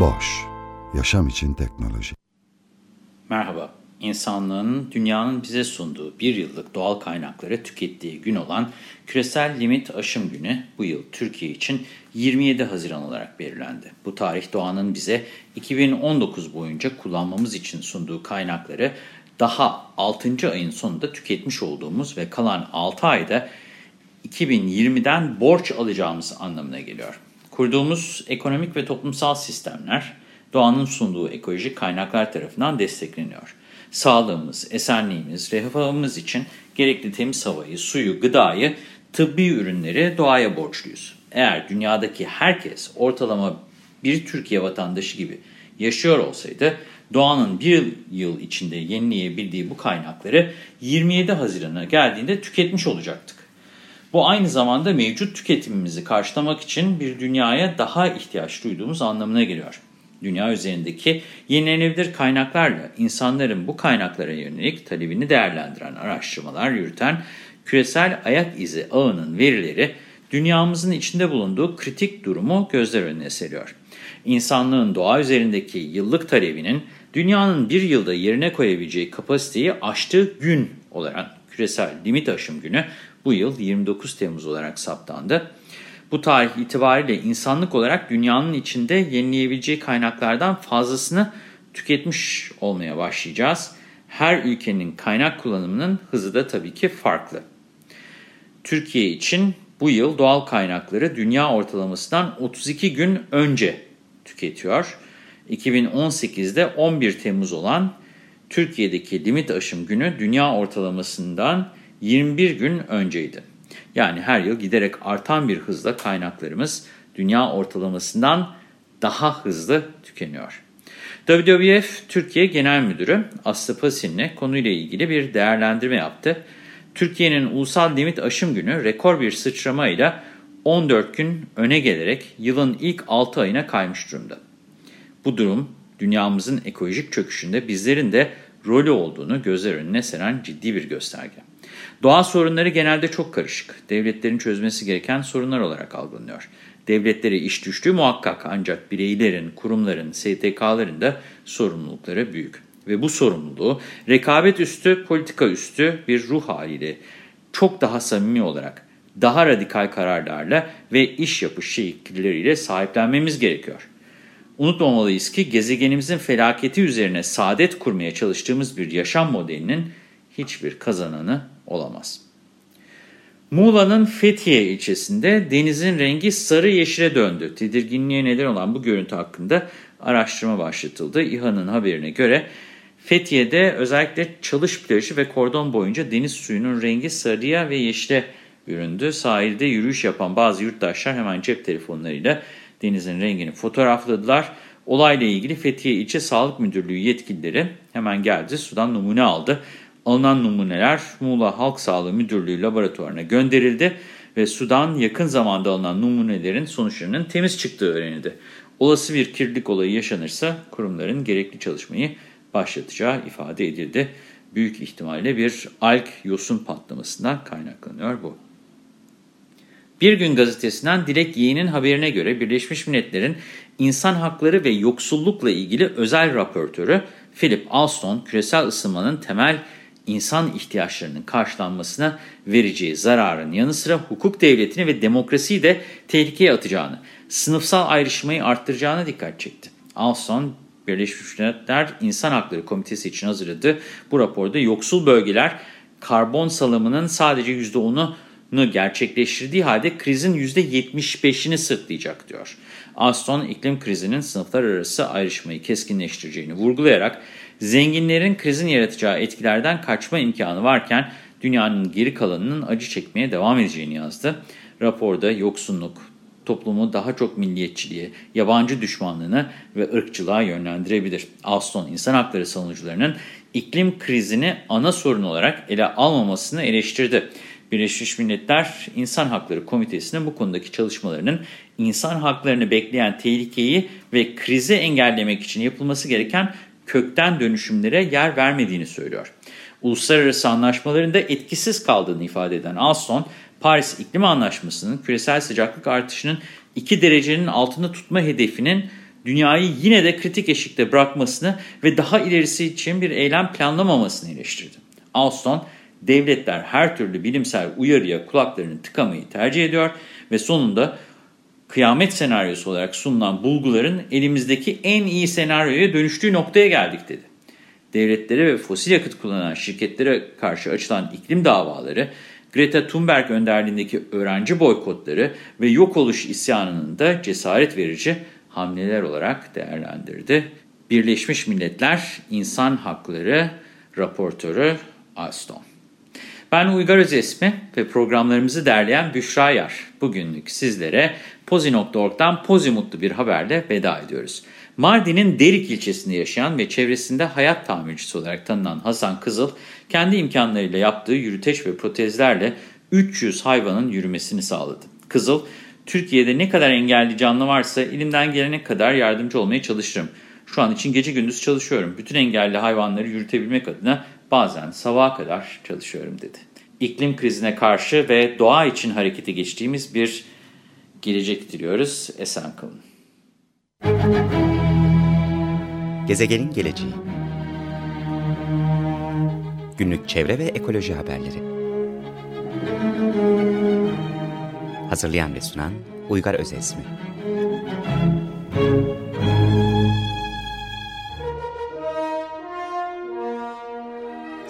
Boş, yaşam için teknoloji. Merhaba, insanlığın dünyanın bize sunduğu bir yıllık doğal kaynakları tükettiği gün olan küresel limit aşım günü bu yıl Türkiye için 27 Haziran olarak belirlendi. Bu tarih doğanın bize 2019 boyunca kullanmamız için sunduğu kaynakları daha 6. ayın sonunda tüketmiş olduğumuz ve kalan 6 ayda 2020'den borç alacağımız anlamına geliyor. Kurduğumuz ekonomik ve toplumsal sistemler doğanın sunduğu ekolojik kaynaklar tarafından destekleniyor. Sağlığımız, esenliğimiz, refahımız için gerekli temiz havayı, suyu, gıdayı, tıbbi ürünleri doğaya borçluyuz. Eğer dünyadaki herkes ortalama bir Türkiye vatandaşı gibi yaşıyor olsaydı, doğanın bir yıl içinde yenileyebildiği bu kaynakları 27 Haziran'a geldiğinde tüketmiş olacaktık. Bu aynı zamanda mevcut tüketimimizi karşılamak için bir dünyaya daha ihtiyaç duyduğumuz anlamına geliyor. Dünya üzerindeki yenilenebilir kaynaklarla insanların bu kaynaklara yönelik talebini değerlendiren araştırmalar yürüten küresel ayak izi ağının verileri dünyamızın içinde bulunduğu kritik durumu gözler önüne seriyor. İnsanlığın doğa üzerindeki yıllık talebinin dünyanın bir yılda yerine koyabileceği kapasiteyi aştığı gün olarak küresel limit aşım günü bu yıl 29 Temmuz olarak saptandı. Bu tarih itibariyle insanlık olarak dünyanın içinde yenileyebileceği kaynaklardan fazlasını tüketmiş olmaya başlayacağız. Her ülkenin kaynak kullanımının hızı da tabii ki farklı. Türkiye için bu yıl doğal kaynakları dünya ortalamasından 32 gün önce tüketiyor. 2018'de 11 Temmuz olan Türkiye'deki limit aşım günü dünya ortalamasından 21 gün önceydi. Yani her yıl giderek artan bir hızla kaynaklarımız dünya ortalamasından daha hızlı tükeniyor. WWF Türkiye Genel Müdürü Aslı Pasin'le konuyla ilgili bir değerlendirme yaptı. Türkiye'nin ulusal limit aşım günü rekor bir sıçramayla 14 gün öne gelerek yılın ilk 6 ayına kaymış durumda. Bu durum dünyamızın ekolojik çöküşünde bizlerin de rolü olduğunu gözler önüne seren ciddi bir gösterge. Doğa sorunları genelde çok karışık. Devletlerin çözmesi gereken sorunlar olarak algılanıyor. Devletlere iş düştüğü muhakkak ancak bireylerin, kurumların, STK'ların da sorumlulukları büyük. Ve bu sorumluluğu rekabet üstü, politika üstü bir ruh haliyle çok daha samimi olarak, daha radikal kararlarla ve iş yapış şekilleriyle sahiplenmemiz gerekiyor. Unutmamalıyız ki gezegenimizin felaketi üzerine saadet kurmaya çalıştığımız bir yaşam modelinin hiçbir kazananı olamaz. Muğla'nın Fethiye ilçesinde denizin rengi sarı yeşile döndü. Tedirginliğe neden olan bu görüntü hakkında araştırma başlatıldı. İHA'nın haberine göre Fethiye'de özellikle Çalış plajı ve kordon boyunca deniz suyunun rengi sarıya ve yeşile büründü. Sahilde yürüyüş yapan bazı yurttaşlar hemen cep telefonlarıyla denizin rengini fotoğrafladılar. Olayla ilgili Fethiye İlçe Sağlık Müdürlüğü yetkilileri hemen geldi, sudan numune aldı. Alınan numuneler Muğla Halk Sağlığı Müdürlüğü laboratuvarına gönderildi ve sudan yakın zamanda alınan numunelerin sonuçlarının temiz çıktığı öğrenildi. Olası bir kirlilik olayı yaşanırsa kurumların gerekli çalışmayı başlatacağı ifade edildi. Büyük ihtimalle bir alg yosun patlamasından kaynaklanıyor bu. Bir Gün Gazetesi'nden Dilek Yiğit'in haberine göre Birleşmiş Milletler'in insan hakları ve yoksullukla ilgili özel raportörü Philip Alston, küresel ısınmanın temel insan ihtiyaçlarının karşılanmasına vereceği zararın yanı sıra hukuk devletini ve demokrasiyi de tehlikeye atacağını, sınıfsal ayrışmayı arttıracağına dikkat çekti. Alston, Birleşmiş Milletler İnsan Hakları Komitesi için hazırladığı bu raporda yoksul bölgeler karbon salımının sadece %10'unu gerçekleştirdiği halde krizin %75'ini sırtlayacak diyor. Alston, iklim krizinin sınıflar arası ayrışmayı keskinleştireceğini vurgulayarak, zenginlerin krizin yaratacağı etkilerden kaçma imkanı varken dünyanın geri kalanının acı çekmeye devam edeceğini yazdı. Raporda yoksunluk, toplumu daha çok milliyetçiliğe, yabancı düşmanlığına ve ırkçılığa yönlendirebilir. Alston insan hakları savunucularının iklim krizini ana sorun olarak ele almamasını eleştirdi. Birleşmiş Milletler İnsan Hakları Komitesi'nin bu konudaki çalışmalarının insan haklarını bekleyen tehlikeyi ve krizi engellemek için yapılması gereken kökten dönüşümlere yer vermediğini söylüyor. Uluslararası anlaşmaların da etkisiz kaldığını ifade eden Alston, Paris İklim Anlaşması'nın küresel sıcaklık artışının 2 derecenin altında tutma hedefinin dünyayı yine de kritik eşikte bırakmasını ve daha ilerisi için bir eylem planlamamasını eleştirdi. Alston, devletler her türlü bilimsel uyarıya kulaklarını tıkamayı tercih ediyor ve sonunda kıyamet senaryosu olarak sunulan bulguların elimizdeki en iyi senaryoya dönüştüğü noktaya geldik dedi. Devletlere ve fosil yakıt kullanan şirketlere karşı açılan iklim davaları, Greta Thunberg önderliğindeki öğrenci boykotları ve yok oluş isyanının da cesaret verici hamleler olarak değerlendirdi. Birleşmiş Milletler İnsan Hakları Raportörü Alston. Ben Uygar Özesmi ve programlarımızı derleyen Büşra Yar. Bugünlük sizlere Pozi.org'dan Pozi Mutlu bir haberle veda ediyoruz. Mardin'in Derik ilçesinde yaşayan ve çevresinde hayat tamircisi olarak tanınan Hasan Kızıl, kendi imkanlarıyla yaptığı yürüteç ve protezlerle 300 hayvanın yürümesini sağladı. Kızıl, Türkiye'de ne kadar engelli canlı varsa elimden gelene kadar yardımcı olmaya çalışırım. Şu an için gece gündüz çalışıyorum. Bütün engelli hayvanları yürütebilmek adına bazen sabaha kadar çalışıyorum dedi. İklim krizine karşı ve doğa için harekete geçtiğimiz bir gelecek diliyoruz. Esen kalın. Gezegenin geleceği Günlük çevre ve ekoloji haberleri Hazırlayan ve sunan Uygar Özesmi